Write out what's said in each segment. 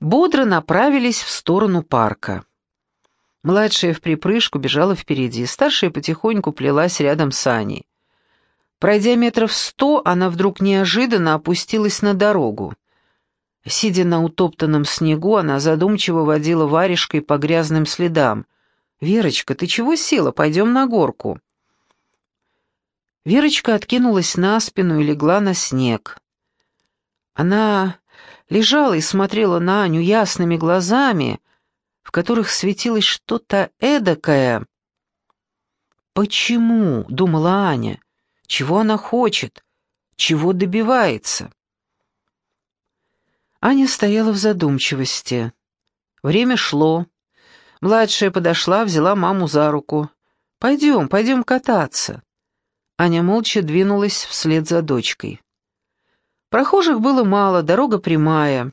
бодро направились в сторону парка. Младшая в припрыжку бежала впереди, старшая потихоньку плелась рядом с Аней. Пройдя метров сто, она вдруг неожиданно опустилась на дорогу. Сидя на утоптанном снегу, она задумчиво водила варежкой по грязным следам. «Верочка, ты чего села? Пойдем на горку». Верочка откинулась на спину и легла на снег. Она лежала и смотрела на Аню ясными глазами, в которых светилось что-то эдакое. «Почему?» — думала Аня. «Чего она хочет? Чего добивается?» Аня стояла в задумчивости. Время шло. Младшая подошла, взяла маму за руку. «Пойдем, пойдем кататься». Аня молча двинулась вслед за дочкой. Прохожих было мало, дорога прямая.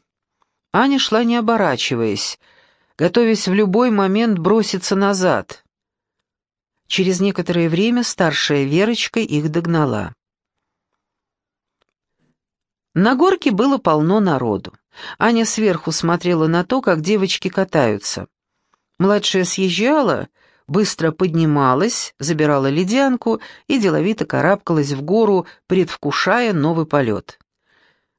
Аня шла не оборачиваясь, готовясь в любой момент броситься назад. Через некоторое время старшая Верочка их догнала. На горке было полно народу. Аня сверху смотрела на то, как девочки катаются. Младшая съезжала, быстро поднималась, забирала ледянку и деловито карабкалась в гору, предвкушая новый полет.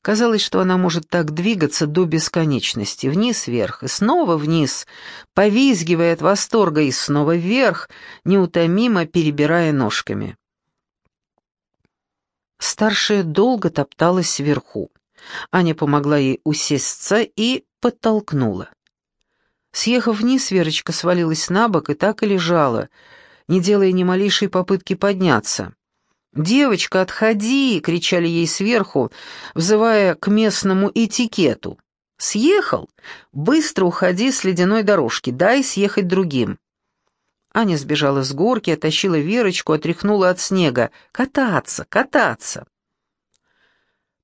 Казалось, что она может так двигаться до бесконечности, вниз-вверх и снова вниз, повизгивая от восторга и снова вверх, неутомимо перебирая ножками. Старшая долго топталась вверху. Аня помогла ей усесться и подтолкнула. Съехав вниз, Верочка свалилась на бок и так и лежала, не делая ни малейшей попытки подняться. «Девочка, отходи!» — кричали ей сверху, взывая к местному этикету. «Съехал? Быстро уходи с ледяной дорожки, дай съехать другим». Аня сбежала с горки, оттащила Верочку, отряхнула от снега. «Кататься, кататься!»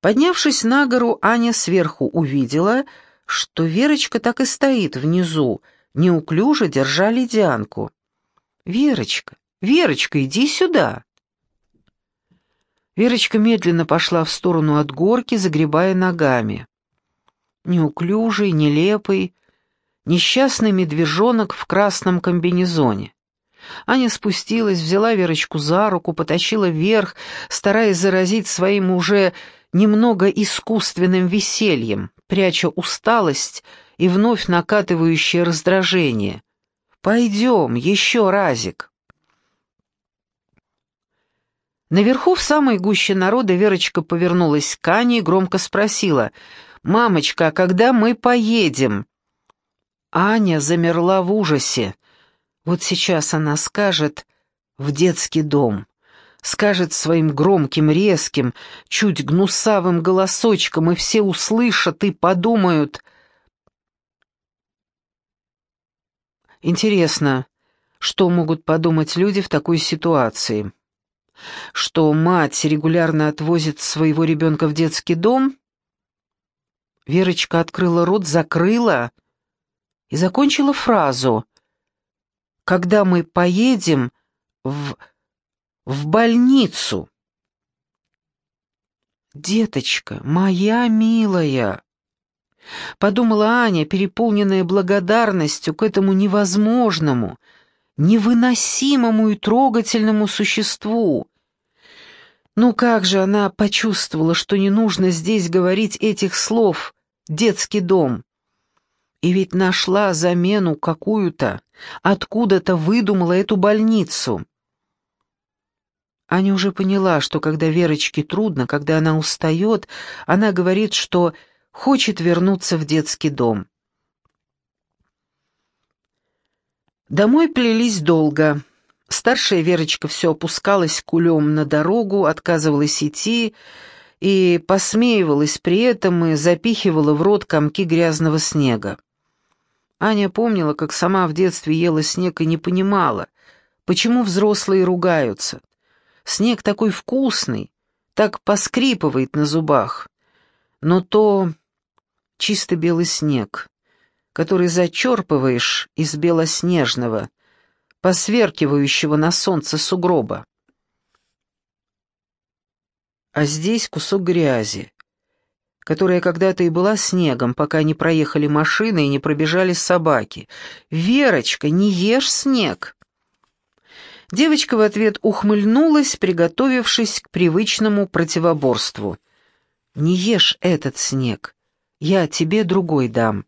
Поднявшись на гору, Аня сверху увидела, что Верочка так и стоит внизу, неуклюже держа ледянку. «Верочка, Верочка, иди сюда!» Верочка медленно пошла в сторону от горки, загребая ногами. Неуклюжий, нелепый, несчастный медвежонок в красном комбинезоне. Аня спустилась, взяла Верочку за руку, потащила вверх, стараясь заразить своим уже немного искусственным весельем, пряча усталость и вновь накатывающее раздражение. «Пойдем, еще разик». Наверху, в самой гуще народа, Верочка повернулась к Ане и громко спросила, «Мамочка, а когда мы поедем?» Аня замерла в ужасе. Вот сейчас она скажет «в детский дом», скажет своим громким, резким, чуть гнусавым голосочком, и все услышат и подумают. Интересно, что могут подумать люди в такой ситуации? Что мать регулярно отвозит своего ребенка в детский дом? Верочка открыла рот, закрыла и закончила фразу. «Когда мы поедем в... в больницу?» «Деточка, моя милая!» Подумала Аня, переполненная благодарностью к этому невозможному, невыносимому и трогательному существу, ну как же она почувствовала, что не нужно здесь говорить этих слов «детский дом». И ведь нашла замену какую-то, откуда-то выдумала эту больницу. Аня уже поняла, что когда Верочке трудно, когда она устает, она говорит, что хочет вернуться в детский дом. Домой плелись долго. Старшая Верочка все опускалась кулем на дорогу, отказывалась идти и посмеивалась при этом и запихивала в рот комки грязного снега. Аня помнила, как сама в детстве ела снег и не понимала, почему взрослые ругаются. Снег такой вкусный, так поскрипывает на зубах. Но то чисто белый снег, который зачерпываешь из белоснежного, посверкивающего на солнце сугроба. А здесь кусок грязи, которая когда-то и была снегом, пока не проехали машины и не пробежали собаки. «Верочка, не ешь снег!» Девочка в ответ ухмыльнулась, приготовившись к привычному противоборству. «Не ешь этот снег, я тебе другой дам».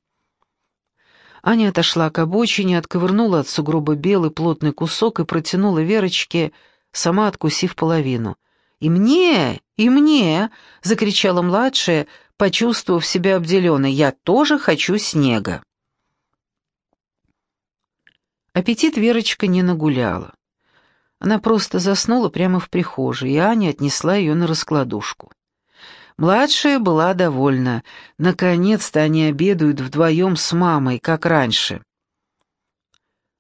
Аня отошла к обочине, отковырнула от сугроба белый плотный кусок и протянула Верочке, сама откусив половину. «И мне, и мне!» — закричала младшая, почувствовав себя обделенной. «Я тоже хочу снега!» Аппетит Верочка не нагуляла. Она просто заснула прямо в прихожей, и Аня отнесла ее на раскладушку. Младшая была довольна. Наконец-то они обедают вдвоем с мамой, как раньше.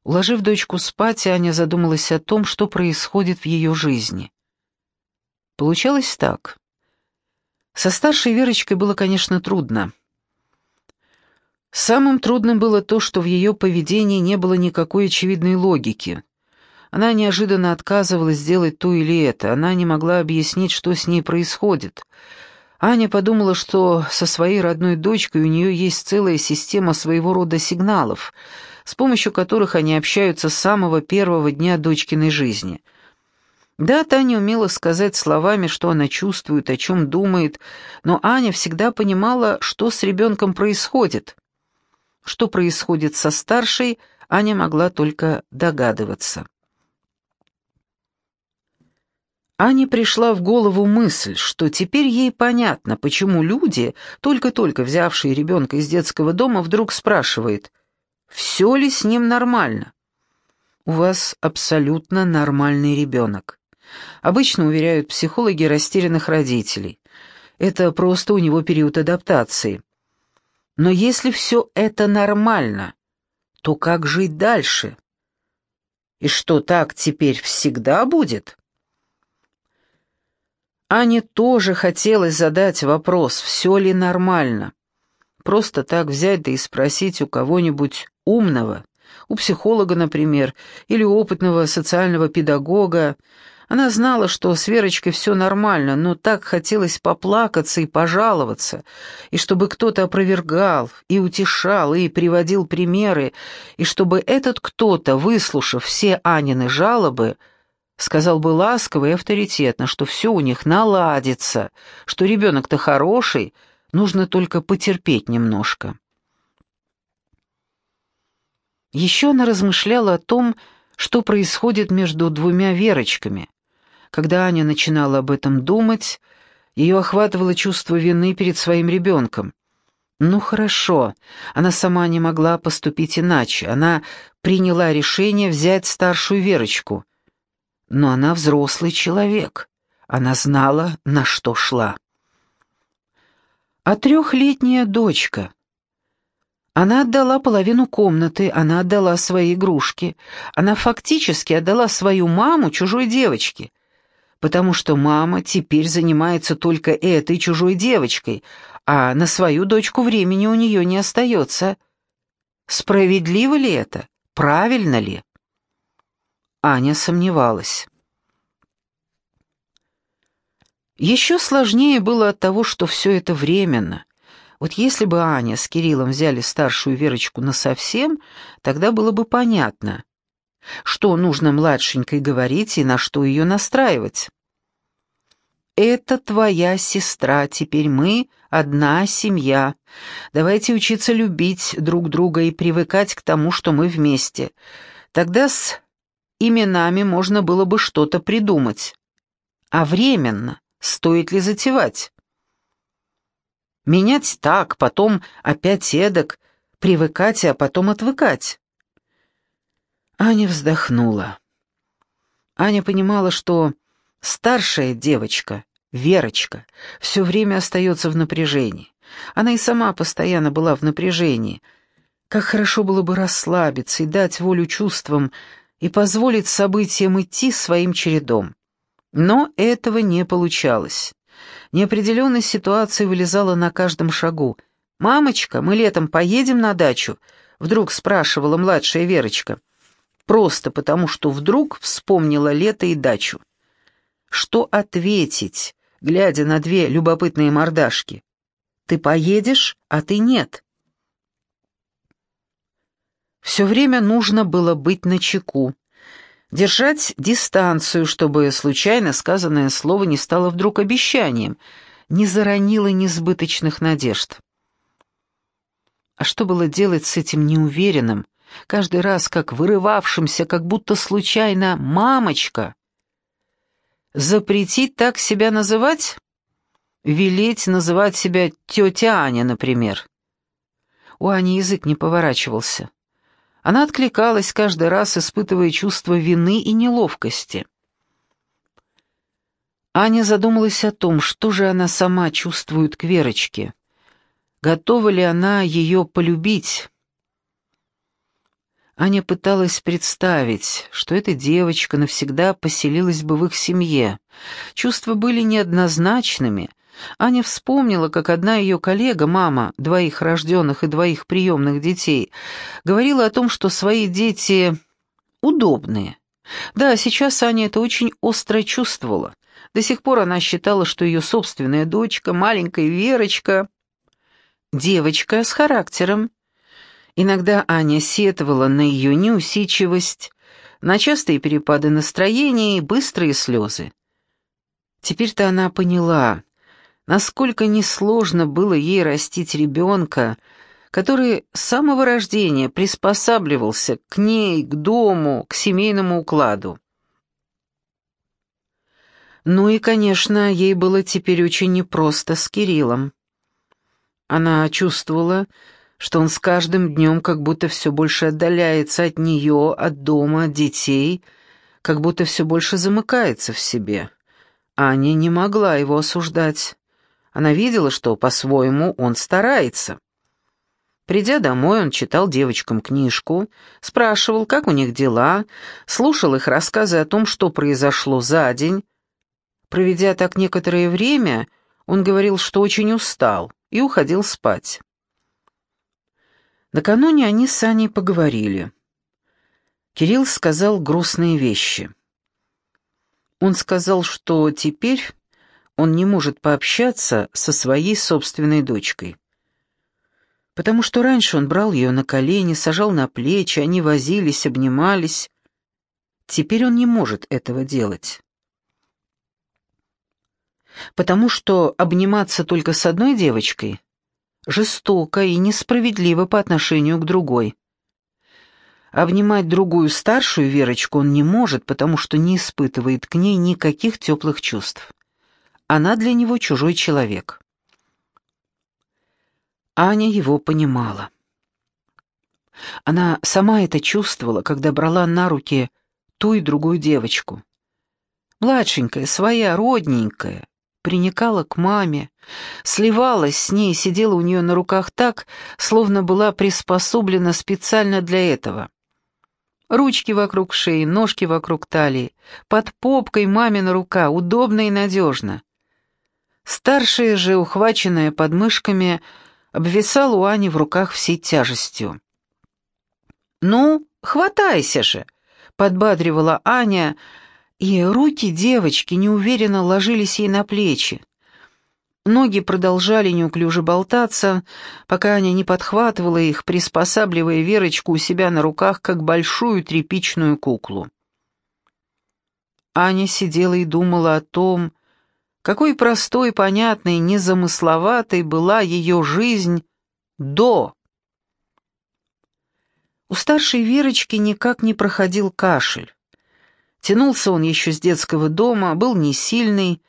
Уложив дочку спать, Аня задумалась о том, что происходит в ее жизни. Получалось так. Со старшей Верочкой было, конечно, трудно. Самым трудным было то, что в ее поведении не было никакой очевидной логики. Она неожиданно отказывалась сделать то или это, она не могла объяснить, что с ней происходит. Аня подумала, что со своей родной дочкой у нее есть целая система своего рода сигналов, с помощью которых они общаются с самого первого дня дочкиной жизни — да, Таня умела сказать словами, что она чувствует, о чем думает, но Аня всегда понимала, что с ребенком происходит. Что происходит со старшей, Аня могла только догадываться. Ане пришла в голову мысль, что теперь ей понятно, почему люди, только-только взявшие ребенка из детского дома, вдруг спрашивают, все ли с ним нормально. У вас абсолютно нормальный ребенок. Обычно уверяют психологи растерянных родителей. Это просто у него период адаптации. Но если все это нормально, то как жить дальше? И что, так теперь всегда будет? Ане тоже хотелось задать вопрос, все ли нормально. Просто так взять да и спросить у кого-нибудь умного, у психолога, например, или у опытного социального педагога, она знала, что с Верочкой все нормально, но так хотелось поплакаться и пожаловаться, и чтобы кто-то опровергал, и утешал, и приводил примеры, и чтобы этот кто-то, выслушав все Анины жалобы, сказал бы ласково и авторитетно, что все у них наладится, что ребенок-то хороший, нужно только потерпеть немножко. Еще она размышляла о том, что происходит между двумя Верочками, когда Аня начинала об этом думать, ее охватывало чувство вины перед своим ребенком. Ну хорошо, она сама не могла поступить иначе, она приняла решение взять старшую Верочку. Но она взрослый человек, она знала, на что шла. А трехлетняя дочка... Она отдала половину комнаты, она отдала свои игрушки, она фактически отдала свою маму чужой девочке — потому что мама теперь занимается только этой чужой девочкой, а на свою дочку времени у нее не остается. Справедливо ли это? Правильно ли? Аня сомневалась. Еще сложнее было от того, что все это временно. Вот если бы Аня с Кириллом взяли старшую Верочку насовсем, тогда было бы понятно, что нужно младшенькой говорить и на что ее настраивать. «Это твоя сестра, теперь мы одна семья. Давайте учиться любить друг друга и привыкать к тому, что мы вместе. Тогда с именами можно было бы что-то придумать. А временно стоит ли затевать? Менять так, потом опять эдак, привыкать, а потом отвыкать. Аня вздохнула. Аня понимала, что старшая девочка, Верочка, все время остается в напряжении. Она и сама постоянно была в напряжении. Как хорошо было бы расслабиться и дать волю чувствам, и позволить событиям идти своим чередом. Но этого не получалось. Неопределенность ситуации вылезала на каждом шагу. «Мамочка, мы летом поедем на дачу?» — вдруг спрашивала младшая Верочка просто потому, что вдруг вспомнила лето и дачу. Что ответить, глядя на две любопытные мордашки? Ты поедешь, а ты нет. Все время нужно было быть начеку, держать дистанцию, чтобы случайно сказанное слово не стало вдруг обещанием, не заронило несбыточных надежд. А что было делать с этим неуверенным, каждый раз как вырывавшимся, как будто случайно «мамочка»? Запретить так себя называть? Велеть называть себя тетя Аня, например. У Ани язык не поворачивался. Она откликалась каждый раз, испытывая чувство вины и неловкости. Аня задумалась о том, что же она сама чувствует к Верочке. Готова ли она ее полюбить? Аня пыталась представить, что эта девочка навсегда поселилась бы в их семье. Чувства были неоднозначными — Аня вспомнила, как одна ее коллега, мама двоих рожденных и двоих приемных детей, говорила о том, что свои дети удобные. Да, сейчас Аня это очень остро чувствовала. До сих пор она считала, что ее собственная дочка, маленькая Верочка, девочка с характером. Иногда Аня сетовала на ее неусидчивость, на частые перепады настроения и быстрые слезы. Теперь-то она поняла, насколько несложно было ей растить ребенка, который с самого рождения приспосабливался к ней, к дому, к семейному укладу. Ну и, конечно, ей было теперь очень непросто с Кириллом. Она чувствовала, что он с каждым днем как будто все больше отдаляется от нее, от дома, от детей, как будто все больше замыкается в себе. Аня не могла его осуждать. Она видела, что по-своему он старается. Придя домой, он читал девочкам книжку, спрашивал, как у них дела, слушал их рассказы о том, что произошло за день. Проведя так некоторое время, он говорил, что очень устал, и уходил спать. Накануне они с Аней поговорили. Кирилл сказал грустные вещи. Он сказал, что теперь он не может пообщаться со своей собственной дочкой. Потому что раньше он брал ее на колени, сажал на плечи, они возились, обнимались. Теперь он не может этого делать. Потому что обниматься только с одной девочкой жестоко и несправедливо по отношению к другой. Обнимать другую старшую Верочку он не может, потому что не испытывает к ней никаких теплых чувств. Она для него чужой человек. Аня его понимала. Она сама это чувствовала, когда брала на руки ту и другую девочку. Младшенькая, своя, родненькая, приникала к маме, сливалась с ней, сидела у нее на руках так, словно была приспособлена специально для этого. Ручки вокруг шеи, ножки вокруг талии, под попкой мамина рука, удобно и надежно. Старшая же, ухваченная подмышками, обвисала у Ани в руках всей тяжестью. «Ну, хватайся же!» — подбадривала Аня, и руки девочки неуверенно ложились ей на плечи. Ноги продолжали неуклюже болтаться, пока Аня не подхватывала их, приспосабливая Верочку у себя на руках, как большую тряпичную куклу. Аня сидела и думала о том, какой простой, понятной, незамысловатой была ее жизнь до. У старшей Верочки никак не проходил кашель. Тянулся он еще с детского дома, был не сильный,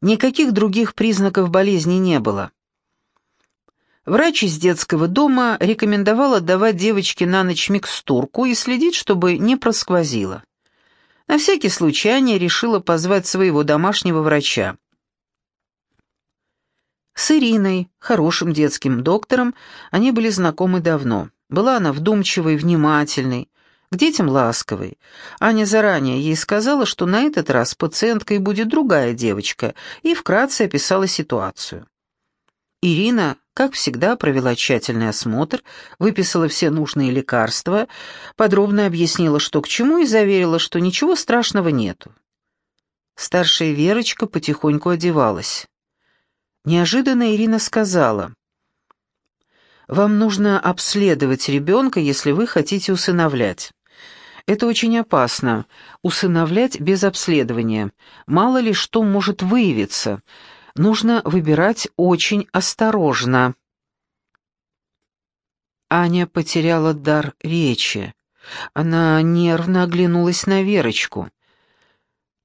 никаких других признаков болезни не было. Врач из детского дома рекомендовал отдавать девочке на ночь микстурку и следить, чтобы не просквозило. На всякий случай Аня решила позвать своего домашнего врача. С Ириной, хорошим детским доктором, они были знакомы давно. Была она вдумчивой, внимательной, к детям ласковой. Аня заранее ей сказала, что на этот раз пациенткой будет другая девочка, и вкратце описала ситуацию. Ирина, как всегда, провела тщательный осмотр, выписала все нужные лекарства, подробно объяснила, что к чему, и заверила, что ничего страшного нету. Старшая Верочка потихоньку одевалась. Неожиданно Ирина сказала, «Вам нужно обследовать ребенка, если вы хотите усыновлять. Это очень опасно, усыновлять без обследования. Мало ли что может выявиться. Нужно выбирать очень осторожно». Аня потеряла дар речи. Она нервно оглянулась на Верочку.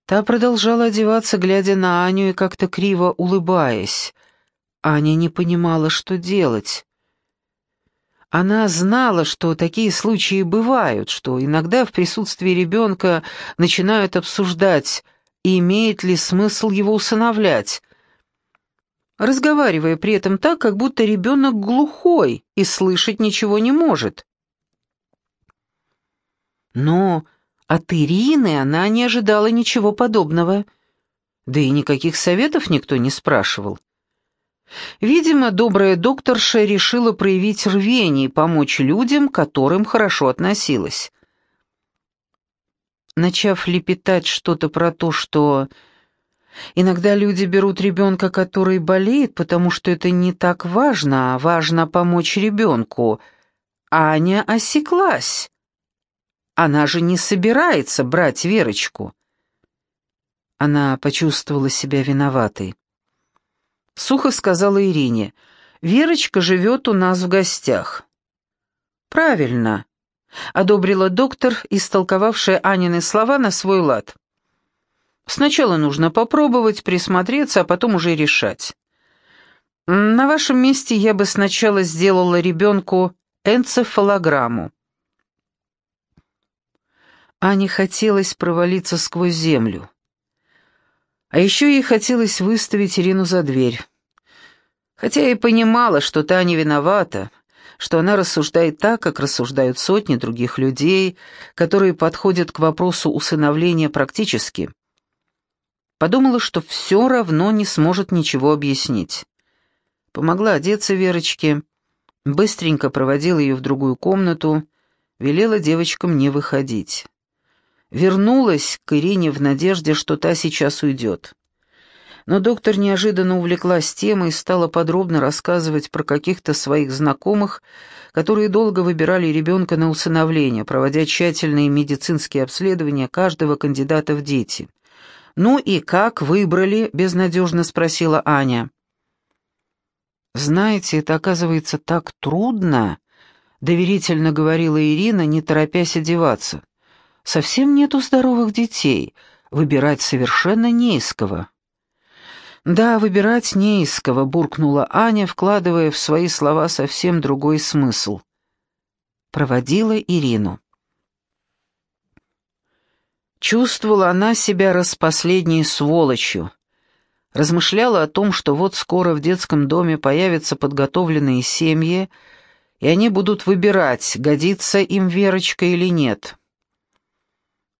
Та продолжала одеваться, глядя на Аню и как-то криво улыбаясь. Аня не понимала, что делать. Она знала, что такие случаи бывают, что иногда в присутствии ребенка начинают обсуждать, имеет ли смысл его усыновлять, разговаривая при этом так, как будто ребенок глухой и слышать ничего не может. Но от Ирины она не ожидала ничего подобного. Да и никаких советов никто не спрашивал. Видимо, добрая докторша решила проявить рвение и помочь людям, к которым хорошо относилась. Начав лепетать что-то про то, что иногда люди берут ребенка, который болеет, потому что это не так важно, а важно помочь ребенку, Аня осеклась. Она же не собирается брать Верочку. Она почувствовала себя виноватой. Сухо сказала Ирине, «Верочка живет у нас в гостях». «Правильно», — одобрила доктор, истолковавшая Анины слова на свой лад. «Сначала нужно попробовать, присмотреться, а потом уже решать. На вашем месте я бы сначала сделала ребенку энцефалограмму. Ане хотелось провалиться сквозь землю. А еще ей хотелось выставить Ирину за дверь. Хотя и понимала, что та не виновата, что она рассуждает так, как рассуждают сотни других людей, которые подходят к вопросу усыновления практически. Подумала, что все равно не сможет ничего объяснить. Помогла одеться Верочке, быстренько проводила ее в другую комнату, велела девочкам не выходить вернулась к Ирине в надежде, что та сейчас уйдет. Но доктор неожиданно увлеклась темой и стала подробно рассказывать про каких-то своих знакомых, которые долго выбирали ребенка на усыновление, проводя тщательные медицинские обследования каждого кандидата в дети. «Ну и как выбрали?» — безнадежно спросила Аня. «Знаете, это оказывается так трудно», — доверительно говорила Ирина, не торопясь одеваться. Совсем нету здоровых детей, выбирать совершенно не из кого. «Да, выбирать не из кого», — буркнула Аня, вкладывая в свои слова совсем другой смысл. Проводила Ирину. Чувствовала она себя распоследней сволочью. Размышляла о том, что вот скоро в детском доме появятся подготовленные семьи, и они будут выбирать, годится им Верочка или нет.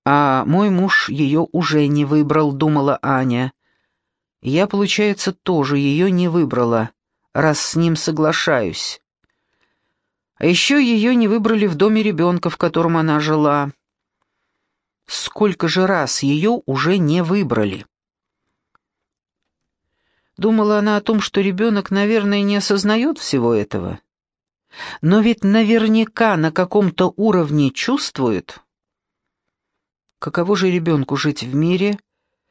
А мой муж ее уже не выбрал, думала Аня. Я, получается, тоже ее не выбрала, раз с ним соглашаюсь. А еще ее не выбрали в доме ребенка, в котором она жила. Сколько же раз ее уже не выбрали? Думала она о том, что ребенок, наверное, не осознает всего этого. Но ведь наверняка на каком-то уровне чувствует. Каково же ребенку жить в мире,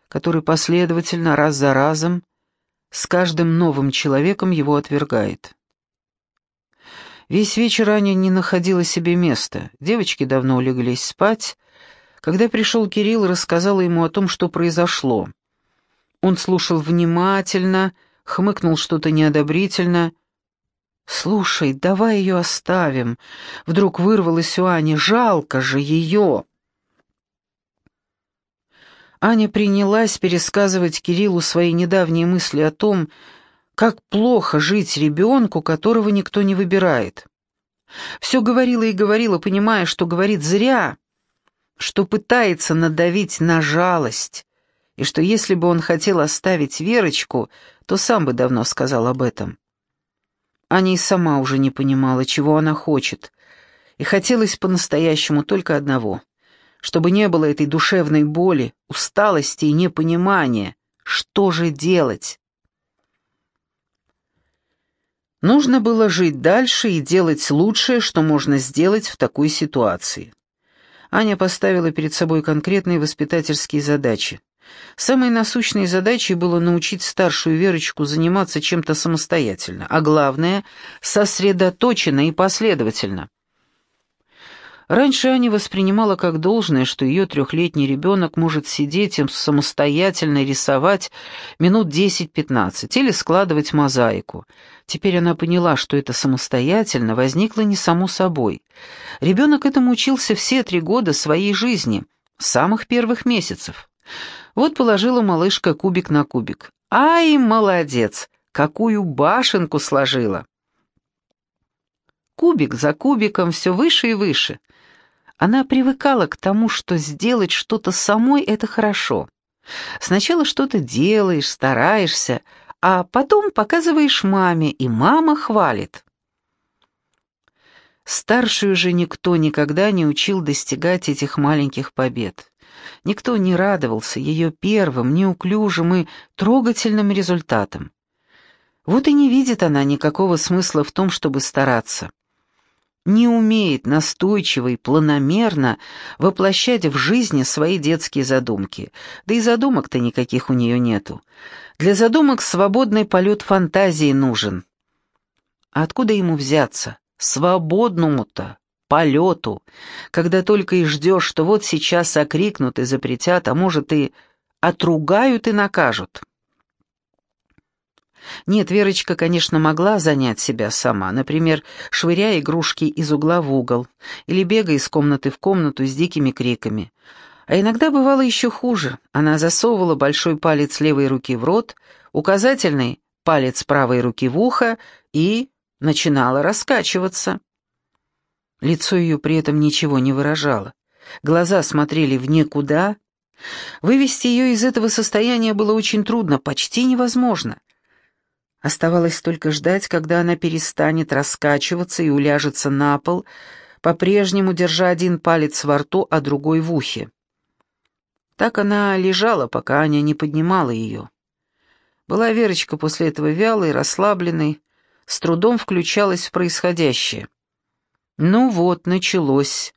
который последовательно, раз за разом, с каждым новым человеком его отвергает? Весь вечер Аня не находила себе места. Девочки давно улеглись спать. Когда пришел Кирилл и рассказал ему о том, что произошло. Он слушал внимательно, хмыкнул что-то неодобрительно. «Слушай, давай ее оставим». Вдруг вырвалось у Ани. «Жалко же ее». Аня принялась пересказывать Кириллу свои недавние мысли о том, как плохо жить ребенку, которого никто не выбирает. Все говорила и говорила, понимая, что говорит зря, что пытается надавить на жалость, и что если бы он хотел оставить Верочку, то сам бы давно сказал об этом. Аня и сама уже не понимала, чего она хочет, и хотелось по-настоящему только одного чтобы не было этой душевной боли, усталости и непонимания. Что же делать? Нужно было жить дальше и делать лучшее, что можно сделать в такой ситуации. Аня поставила перед собой конкретные воспитательские задачи. Самой насущной задачей было научить старшую Верочку заниматься чем-то самостоятельно, а главное — сосредоточенно и последовательно. Раньше Аня воспринимала как должное, что ее трехлетний ребенок может сидеть и самостоятельно рисовать минут 10-15 или складывать мозаику. Теперь она поняла, что это самостоятельно возникло не само собой. Ребенок этому учился все три года своей жизни, с самых первых месяцев. Вот положила малышка кубик на кубик. Ай, молодец! Какую башенку сложила! Кубик за кубиком все выше и выше. Она привыкала к тому, что сделать что-то самой — это хорошо. Сначала что-то делаешь, стараешься, а потом показываешь маме, и мама хвалит. Старшую же никто никогда не учил достигать этих маленьких побед. Никто не радовался ее первым, неуклюжим и трогательным результатам. Вот и не видит она никакого смысла в том, чтобы стараться не умеет настойчиво и планомерно воплощать в жизни свои детские задумки. Да и задумок-то никаких у нее нету. Для задумок свободный полет фантазии нужен. А откуда ему взяться? Свободному-то полету, когда только и ждешь, что вот сейчас окрикнут и запретят, а может и отругают и накажут. Нет, Верочка, конечно, могла занять себя сама, например, швыряя игрушки из угла в угол или бегая из комнаты в комнату с дикими криками. А иногда бывало еще хуже. Она засовывала большой палец левой руки в рот, указательный палец правой руки в ухо и начинала раскачиваться. Лицо ее при этом ничего не выражало. Глаза смотрели в никуда. Вывести ее из этого состояния было очень трудно, почти невозможно. Оставалось только ждать, когда она перестанет раскачиваться и уляжется на пол, по-прежнему держа один палец во рту, а другой в ухе. Так она лежала, пока Аня не поднимала ее. Была Верочка после этого вялой, расслабленной, с трудом включалась в происходящее. «Ну вот, началось.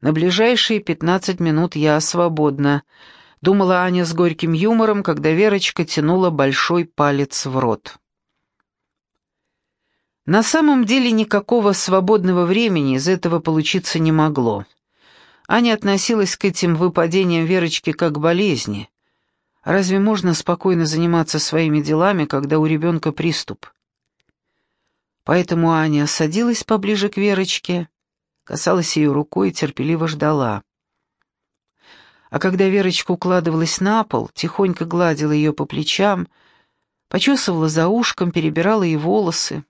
На ближайшие пятнадцать минут я свободна», — думала Аня с горьким юмором, когда Верочка тянула большой палец в рот. На самом деле никакого свободного времени из этого получиться не могло. Аня относилась к этим выпадениям Верочки как к болезни. Разве можно спокойно заниматься своими делами, когда у ребенка приступ? Поэтому Аня садилась поближе к Верочке, касалась ее рукой и терпеливо ждала. А когда Верочка укладывалась на пол, тихонько гладила ее по плечам, почесывала за ушком, перебирала ей волосы.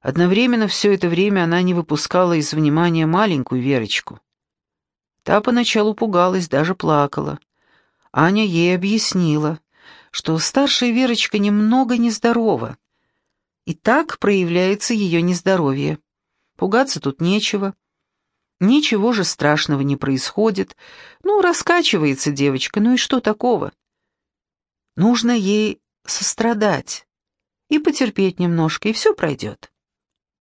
Одновременно все это время она не выпускала из внимания маленькую Верочку. Та поначалу пугалась, даже плакала. Аня ей объяснила, что старшая Верочка немного нездорова. И так проявляется ее нездоровье. Пугаться тут нечего. Ничего же страшного не происходит. Ну, раскачивается девочка, ну и что такого? Нужно ей сострадать и потерпеть немножко, и все пройдет.